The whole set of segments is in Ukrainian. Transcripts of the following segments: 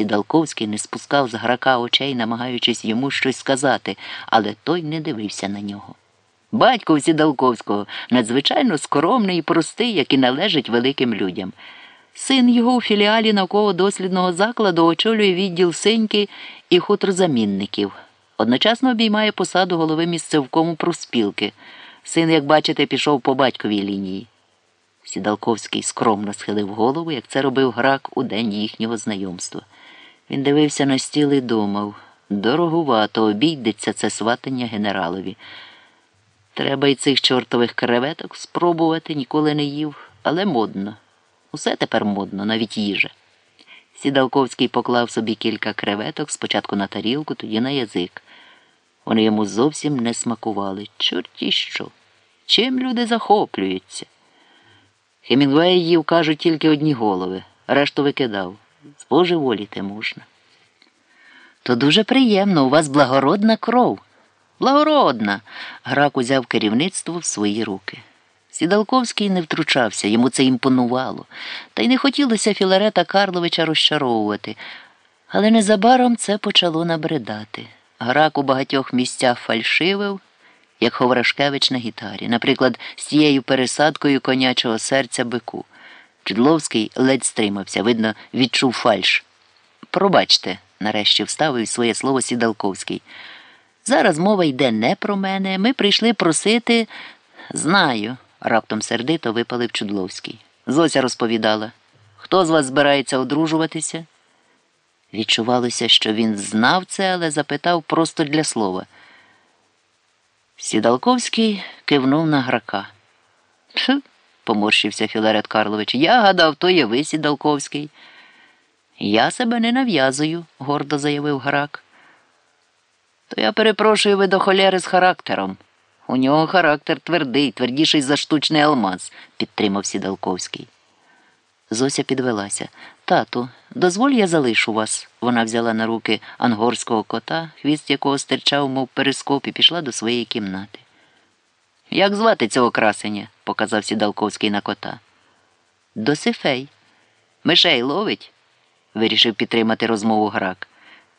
Сідалковський не спускав з грака очей, намагаючись йому щось сказати, але той не дивився на нього. Батько у Сідалковського надзвичайно скромний і простий, як і належить великим людям. Син його у філіалі науково-дослідного закладу очолює відділ синьки і хутрозамінників. Одночасно обіймає посаду голови місцевкому проспілки. Син, як бачите, пішов по батьковій лінії. Сідалковський скромно схилив голову, як це робив грак у день їхнього знайомства. Він дивився на стіл і думав дорогувато обійдеться це сватання генералові. Треба й цих чортових креветок спробувати, ніколи не їв, але модно. Усе тепер модно, навіть їжа. Сідалковський поклав собі кілька креветок спочатку на тарілку, тоді на язик. Вони йому зовсім не смакували. Чорті що. Чим люди захоплюються? Хемінгвей їв, кажуть, тільки одні голови, решту викидав. Збожеволіти можна. То дуже приємно, у вас благородна кров. Благородна. Грак узяв керівництво в свої руки. Сідалковський не втручався, йому це імпонувало, та й не хотілося Філарета Карловича розчаровувати. Але незабаром це почало набридати. Грак у багатьох місцях фальшивив, як Ховрашкевич на гітарі, наприклад, з тією пересадкою конячого серця бику. Чудловський ледь стримався, видно, відчув фальш. Пробачте, нарешті вставив своє слово Сідалковський. Зараз мова йде не про мене. Ми прийшли просити. Знаю, раптом сердито випалив Чудловський. Зося розповідала. Хто з вас збирається одружуватися? Відчувалося, що він знав це, але запитав просто для слова. Сідалковський кивнув на грака. Поморщився Філарет Карлович. Я гадав, то є ви, Сідалковський. Я себе не нав'язую, гордо заявив грак. То я перепрошую ви до холєри з характером. У нього характер твердий, твердіший за штучний алмаз, підтримав Сідалковський. Зося підвелася. Тату, дозволь я залишу вас. Вона взяла на руки ангорського кота, хвіст якого стирчав, мов перископ, і пішла до своєї кімнати. Як звати цього красення? показав Сідалковський на кота. Досифей. Мишей ловить? вирішив підтримати розмову грак.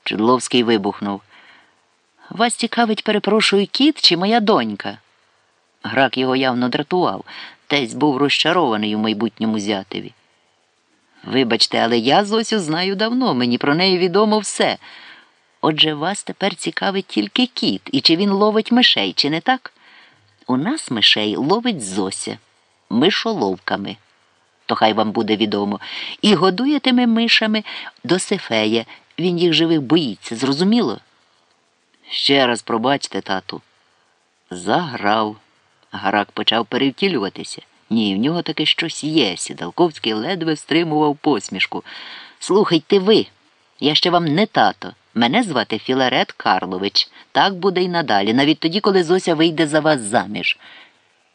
Чудловський вибухнув. Вас цікавить, перепрошую, кіт чи моя донька? Грак його явно дратував, тесь був розчарований у майбутньому зятеві. Вибачте, але я Зосю знаю давно, мені про неї відомо все. Отже, вас тепер цікавить тільки кіт, і чи він ловить мишей, чи не так? У нас мишей ловить Зося мишоловками. То хай вам буде відомо. І годує тими мишами до Сефея. Він їх живих боїться, зрозуміло? Ще раз пробачте, тату. Заграв. Гарак почав перевтілюватися. Ні, в нього таке щось є. Сідалковський ледве стримував посмішку. Слухайте ви, я ще вам не тато. Мене звати Філарет Карлович. Так буде й надалі, навіть тоді, коли Зося вийде за вас заміж,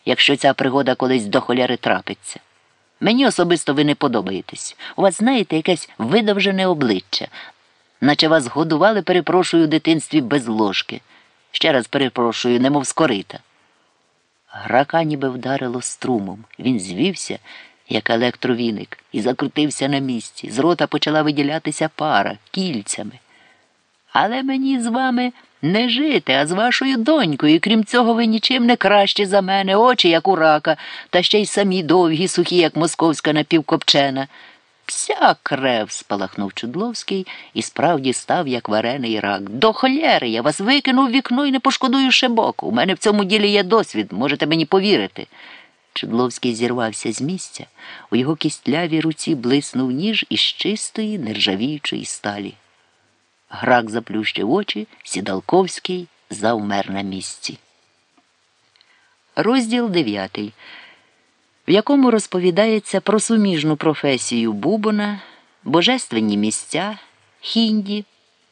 якщо ця пригода колись до холяри трапиться. Мені особисто ви не подобаєтесь. У вас, знаєте, якесь видовжене обличчя, наче вас годували, перепрошую, у дитинстві без ложки. Ще раз перепрошую, немов скорита. Грака ніби вдарило струмом. Він звівся, як електровіник, і закрутився на місці. З рота почала виділятися пара кільцями. Але мені з вами не жити, а з вашою донькою. Крім цього, ви нічим не кращі за мене, очі, як у рака, та ще й самі довгі, сухі, як московська напівкопчена. Вся крев, спалахнув Чудловський і справді став, як варений рак. До холєри я вас викинув в вікно і не пошкодую шибок. У мене в цьому ділі є досвід, можете мені повірити. Чудловський зірвався з місця. У його кістлявій руці блиснув ніж із чистої, нержавіючої сталі. Грак заплющив очі, Сідалковський завмер на місці. Розділ дев'ятий в якому розповідається про суміжну професію Бубона, божественні місця, хінді,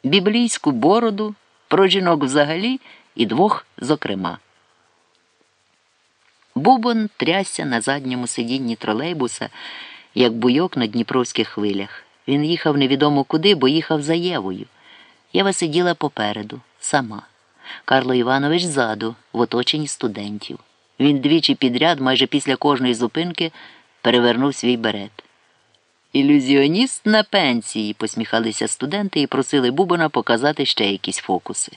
біблійську бороду, про жінок взагалі і двох зокрема. Бубон трясся на задньому сидінні тролейбуса, як буйок на дніпровських хвилях. Він їхав невідомо куди, бо їхав за Євою. Єва сиділа попереду, сама. Карло Іванович ззаду, в оточенні студентів. Він двічі підряд, майже після кожної зупинки, перевернув свій берет. Ілюзіоніст на пенсії, посміхалися студенти і просили Бубона показати ще якісь фокуси.